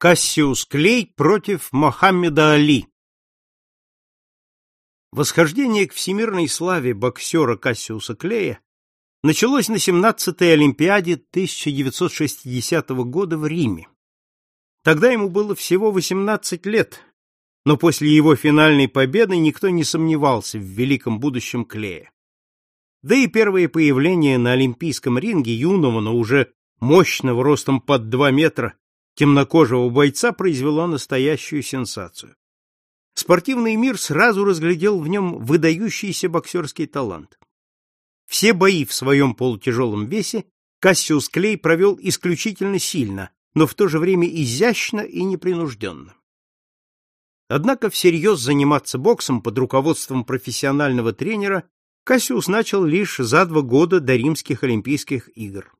Кассиус Клей против Мохаммеда Али. Восхождение к всемирной славе боксера Кассиуса Клея началось на 17-й Олимпиаде 1960 года в Риме. Тогда ему было всего 18 лет, но после его финальной победы никто не сомневался в великом будущем Клея. Да и первое появление на олимпийском ринге юного, но уже мощного ростом под 2 метра темнокожего бойца произвело настоящую сенсацию. Спортивный мир сразу разглядел в нем выдающийся боксерский талант. Все бои в своем полутяжелом весе Кассиус Клей провел исключительно сильно, но в то же время изящно и непринужденно. Однако всерьез заниматься боксом под руководством профессионального тренера Кассиус начал лишь за два года до Римских Олимпийских игр.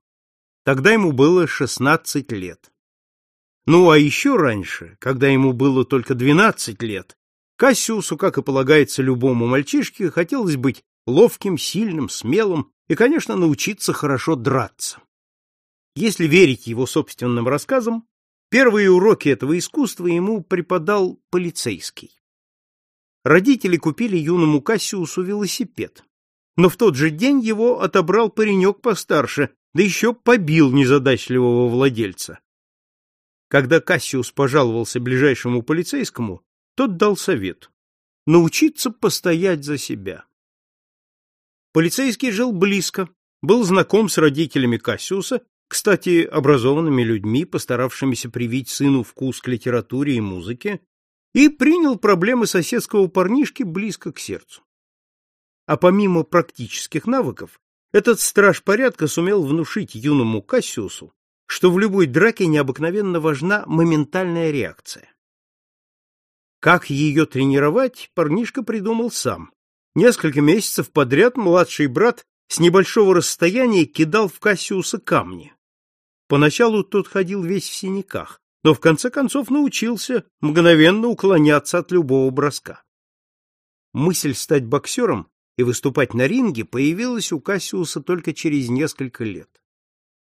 Тогда ему было 16 лет. Ну а еще раньше, когда ему было только 12 лет, Кассиусу, как и полагается любому мальчишке, хотелось быть ловким, сильным, смелым и, конечно, научиться хорошо драться. Если верить его собственным рассказам, первые уроки этого искусства ему преподал полицейский. Родители купили юному Кассиусу велосипед, но в тот же день его отобрал паренек постарше, да еще побил незадачливого владельца. Когда Кассиус пожаловался ближайшему полицейскому, тот дал совет — научиться постоять за себя. Полицейский жил близко, был знаком с родителями Кассиуса, кстати, образованными людьми, постаравшимися привить сыну вкус к литературе и музыке, и принял проблемы соседского парнишки близко к сердцу. А помимо практических навыков, этот страж порядка сумел внушить юному Кассиусу, что в любой драке необыкновенно важна моментальная реакция. Как ее тренировать, парнишка придумал сам. Несколько месяцев подряд младший брат с небольшого расстояния кидал в Кассиуса камни. Поначалу тот ходил весь в синяках, но в конце концов научился мгновенно уклоняться от любого броска. Мысль стать боксером и выступать на ринге появилась у Кассиуса только через несколько лет.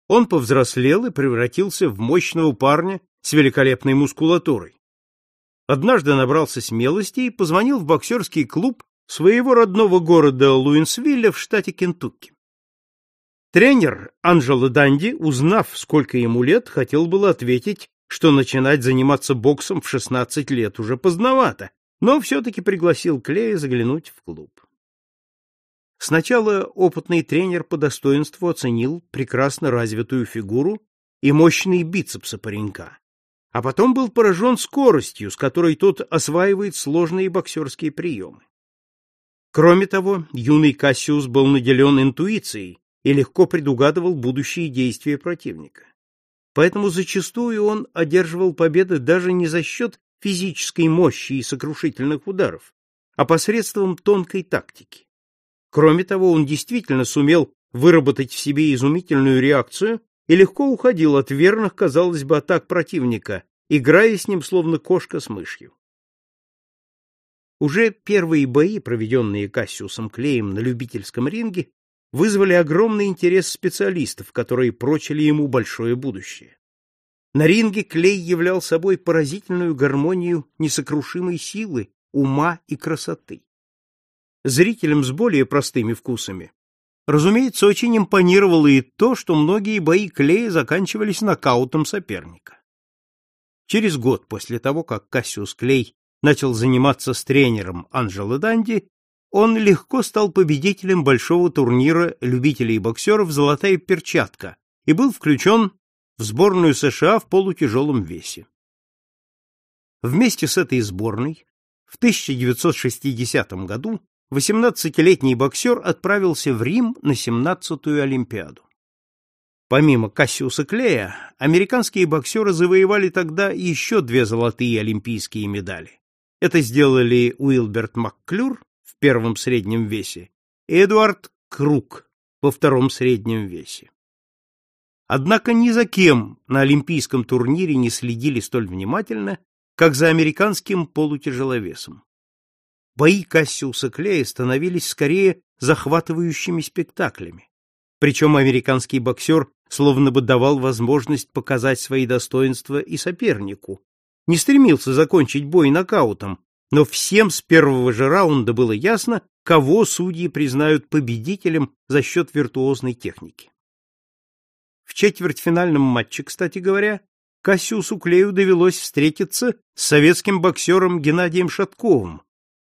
Он повзрослел и превратился в мощного парня с великолепной мускулатурой. Однажды набрался смелости и позвонил в боксерский клуб своего родного города Луинсвилля в штате Кентукки. Тренер Анджело Данди, узнав, сколько ему лет, хотел было ответить, что начинать заниматься боксом в 16 лет уже поздновато, но все-таки пригласил Клея заглянуть в клуб. Сначала опытный тренер по достоинству оценил прекрасно развитую фигуру и мощные бицепсы паренька, а потом был поражен скоростью, с которой тот осваивает сложные боксерские приемы. Кроме того, юный Кассиус был наделен интуицией и легко предугадывал будущие действия противника. Поэтому зачастую он одерживал победы даже не за счет физической мощи и сокрушительных ударов, а посредством тонкой тактики. Кроме того, он действительно сумел выработать в себе изумительную реакцию и легко уходил от верных, казалось бы, атак противника, играя с ним словно кошка с мышью. Уже первые бои, проведенные Кассиусом Клеем на любительском ринге, вызвали огромный интерес специалистов, которые прочили ему большое будущее. На ринге Клей являл собой поразительную гармонию несокрушимой силы, ума и красоты зрителям с более простыми вкусами. Разумеется, очень импонировало и то, что многие бои Клея заканчивались нокаутом соперника. Через год после того, как Кассиус Клей начал заниматься с тренером Анджело Данди, он легко стал победителем большого турнира любителей боксеров «Золотая перчатка» и был включен в сборную США в полутяжелом весе. Вместе с этой сборной в 1960 году 18-летний боксер отправился в Рим на 17-ю Олимпиаду. Помимо Кассиуса Клея, американские боксеры завоевали тогда еще две золотые олимпийские медали. Это сделали Уилберт Макклюр в первом среднем весе и Эдуард Крук во втором среднем весе. Однако ни за кем на олимпийском турнире не следили столь внимательно, как за американским полутяжеловесом бои Кассиуса Клея становились скорее захватывающими спектаклями. Причем американский боксер словно бы давал возможность показать свои достоинства и сопернику. Не стремился закончить бой нокаутом, но всем с первого же раунда было ясно, кого судьи признают победителем за счет виртуозной техники. В четвертьфинальном матче, кстати говоря, Кассиусу Клею довелось встретиться с советским боксером Геннадием Шатковым,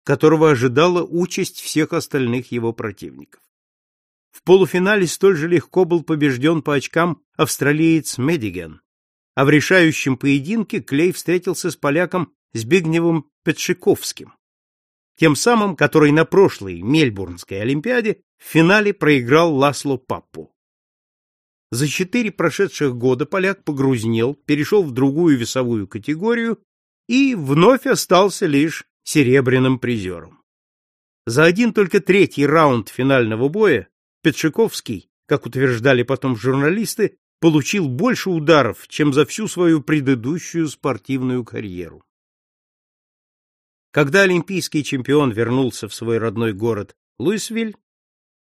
которого ожидала участь всех остальных его противников. В полуфинале столь же легко был побежден по очкам австралиец Медиген, а в решающем поединке Клей встретился с поляком Збигневым Петшиковским, тем самым, который на прошлой Мельбурнской Олимпиаде в финале проиграл Ласло Паппу. За четыре прошедших года поляк погрузнел, перешел в другую весовую категорию и вновь остался лишь серебряным призером. За один только третий раунд финального боя Петшиковский, как утверждали потом журналисты, получил больше ударов, чем за всю свою предыдущую спортивную карьеру. Когда олимпийский чемпион вернулся в свой родной город Луисвиль,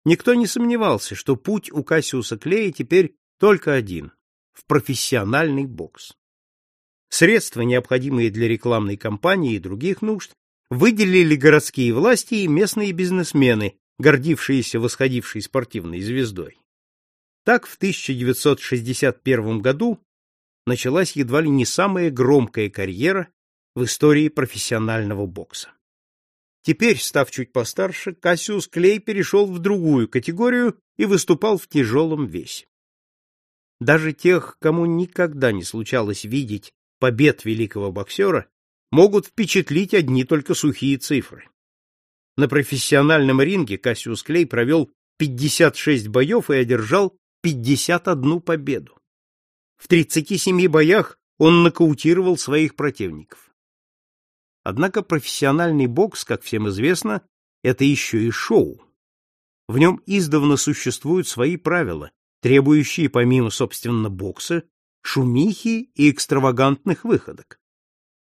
никто не сомневался, что путь у Кассиуса Клея теперь только один — в профессиональный бокс. Средства, необходимые для рекламной кампании и других нужд, выделили городские власти и местные бизнесмены, гордившиеся восходившей спортивной звездой. Так в 1961 году началась едва ли не самая громкая карьера в истории профессионального бокса. Теперь, став чуть постарше, Кассиус Клей перешел в другую категорию и выступал в тяжелом весе. Даже тех, кому никогда не случалось видеть побед великого боксера, могут впечатлить одни только сухие цифры. На профессиональном ринге Кассиус Клей провел 56 боев и одержал 51 победу. В 37 боях он нокаутировал своих противников. Однако профессиональный бокс, как всем известно, это еще и шоу. В нем издавна существуют свои правила, требующие помимо, собственно, бокса, шумихи и экстравагантных выходок.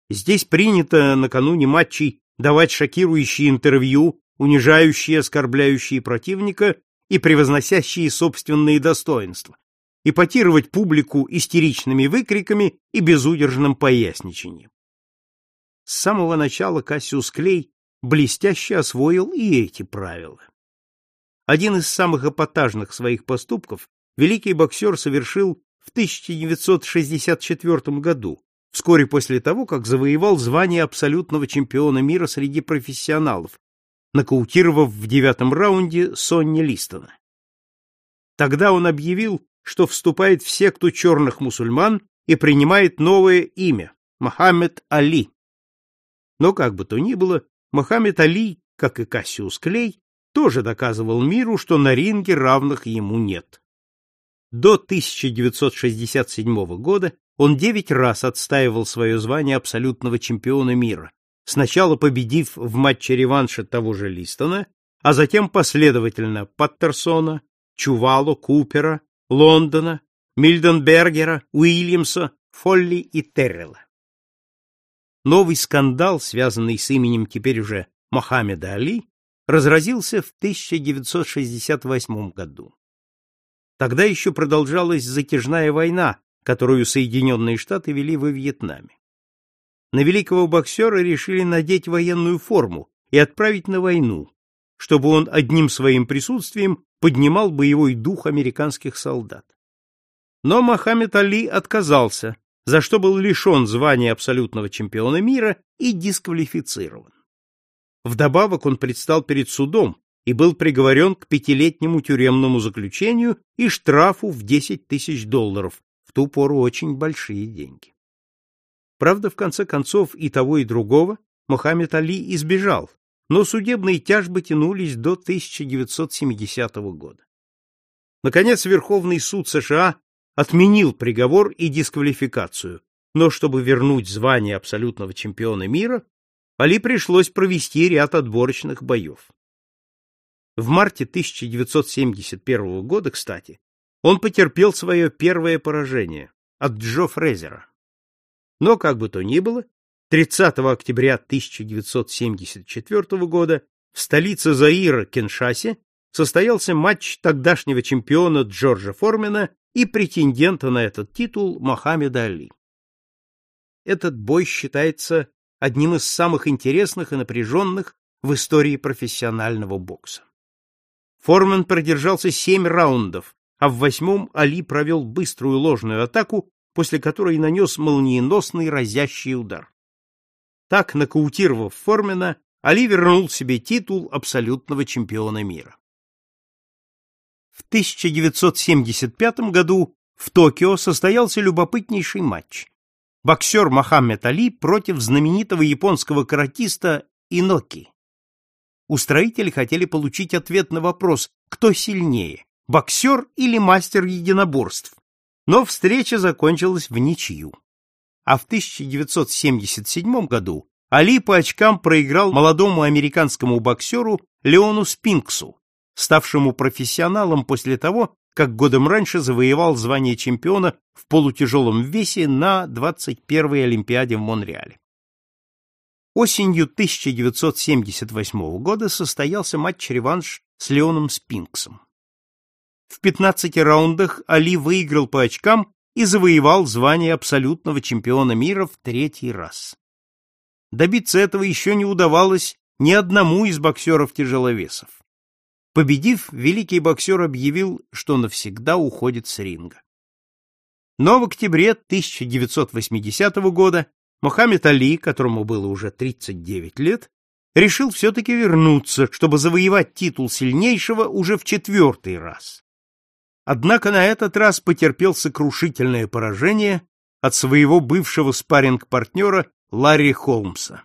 Здесь принято накануне матчей давать шокирующие интервью, унижающие, оскорбляющие противника и превозносящие собственные достоинства, эпатировать публику истеричными выкриками и безудержным поясничанием. С самого начала Кассиус Клей блестяще освоил и эти правила. Один из самых эпатажных своих поступков великий боксер совершил в 1964 году, вскоре после того, как завоевал звание абсолютного чемпиона мира среди профессионалов, нокаутировав в девятом раунде Сонни Листона. Тогда он объявил, что вступает в секту черных мусульман и принимает новое имя – Мохаммед Али. Но как бы то ни было, Мохаммед Али, как и Кассиус Клей, тоже доказывал миру, что на ринге равных ему нет. До 1967 года он девять раз отстаивал свое звание абсолютного чемпиона мира, сначала победив в матче реванша того же Листона, а затем последовательно Паттерсона, Чувало, Купера, Лондона, Мильденбергера, Уильямса, Фолли и Террелла. Новый скандал, связанный с именем теперь уже Мохаммеда Али, разразился в 1968 году. Тогда еще продолжалась затяжная война, которую Соединенные Штаты вели во Вьетнаме. На великого боксера решили надеть военную форму и отправить на войну, чтобы он одним своим присутствием поднимал боевой дух американских солдат. Но Мохаммед Али отказался, за что был лишен звания абсолютного чемпиона мира и дисквалифицирован. Вдобавок он предстал перед судом и был приговорен к пятилетнему тюремному заключению и штрафу в 10 тысяч долларов, ту пору очень большие деньги. Правда, в конце концов и того, и другого Мухаммед Али избежал, но судебные тяжбы тянулись до 1970 года. Наконец, Верховный суд США отменил приговор и дисквалификацию, но чтобы вернуть звание абсолютного чемпиона мира, Али пришлось провести ряд отборочных боев. В марте 1971 года, кстати, он потерпел свое первое поражение от Джо Фрезера. Но, как бы то ни было, 30 октября 1974 года в столице Заира, Киншасе, состоялся матч тогдашнего чемпиона Джорджа Формена и претендента на этот титул Мохаммеда Али. Этот бой считается одним из самых интересных и напряженных в истории профессионального бокса. Форман продержался семь раундов, а в восьмом Али провел быструю ложную атаку, после которой нанес молниеносный разящий удар. Так, нокаутировав Формена, Али вернул себе титул абсолютного чемпиона мира. В 1975 году в Токио состоялся любопытнейший матч. Боксер Мохаммед Али против знаменитого японского каратиста Иноки. Устроители хотели получить ответ на вопрос, кто сильнее, боксер или мастер единоборств. Но встреча закончилась в ничью. А в 1977 году Али по очкам проиграл молодому американскому боксеру Леону Спинксу, ставшему профессионалом после того, как годом раньше завоевал звание чемпиона в полутяжелом весе на 21-й Олимпиаде в Монреале. Осенью 1978 года состоялся матч-реванш с Леоном Спинксом. В 15 раундах Али выиграл по очкам и завоевал звание абсолютного чемпиона мира в третий раз. Добиться этого еще не удавалось ни одному из боксеров-тяжеловесов. Победив, великий боксер объявил, что навсегда уходит с ринга. Но в октябре 1980 года Мохаммед Али, которому было уже 39 лет, решил все-таки вернуться, чтобы завоевать титул сильнейшего уже в четвертый раз. Однако на этот раз потерпел сокрушительное поражение от своего бывшего спарринг-партнера Ларри Холмса.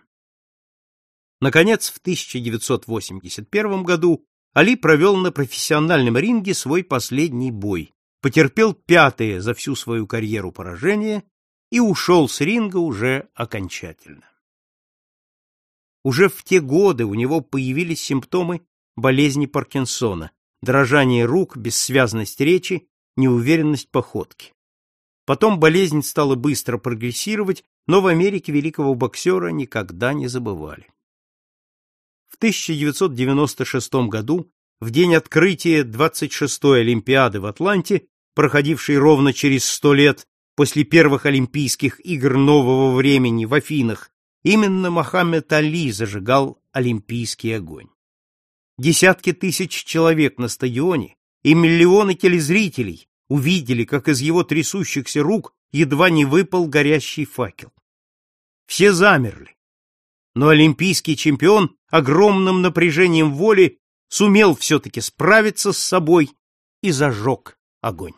Наконец, в 1981 году Али провел на профессиональном ринге свой последний бой, потерпел пятое за всю свою карьеру поражение и ушел с ринга уже окончательно. Уже в те годы у него появились симптомы болезни Паркинсона, дрожание рук, бессвязность речи, неуверенность походки. Потом болезнь стала быстро прогрессировать, но в Америке великого боксера никогда не забывали. В 1996 году, в день открытия 26-й Олимпиады в Атланте, проходившей ровно через сто лет после первых Олимпийских игр нового времени в Афинах, именно Мохаммед Али зажигал олимпийский огонь. Десятки тысяч человек на стадионе и миллионы телезрителей увидели, как из его трясущихся рук едва не выпал горящий факел. Все замерли, но олимпийский чемпион огромным напряжением воли сумел все-таки справиться с собой и зажег огонь.